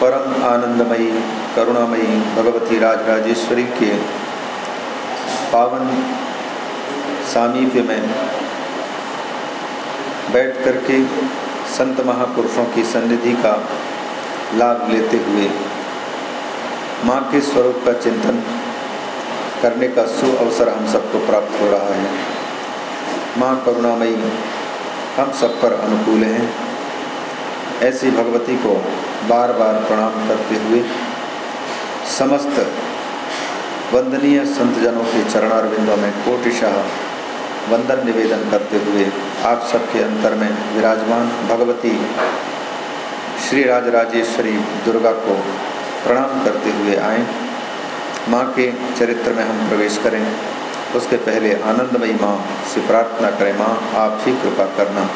परम आनंदमयी, करुणामयी भगवती राजराजेश्वरी के पावन सामीप्य में बैठ करके संत महापुरुषों की सन्निधि का लाभ लेते हुए माँ के स्वरूप का चिंतन करने का सु अवसर हम सबको प्राप्त हो रहा है। माँ करुणामयी, हम सब पर अनुकूल हैं। ऐसी भगवती को बार बार प्रणाम करते हुए समस्त वंदनीय संतजनों के चरणारविंदों में कोटिशाह वंदन निवेदन करते हुए आप सबके अंतर में विराजमान भगवती श्री राजराजेश्वरी दुर्गा को प्रणाम करते हुए आए। माँ के चरित्र में हम प्रवेश करें। उसके पहले आनंदमयी माँ से प्रार्थना करें। माँ, आप ही कृपा करना।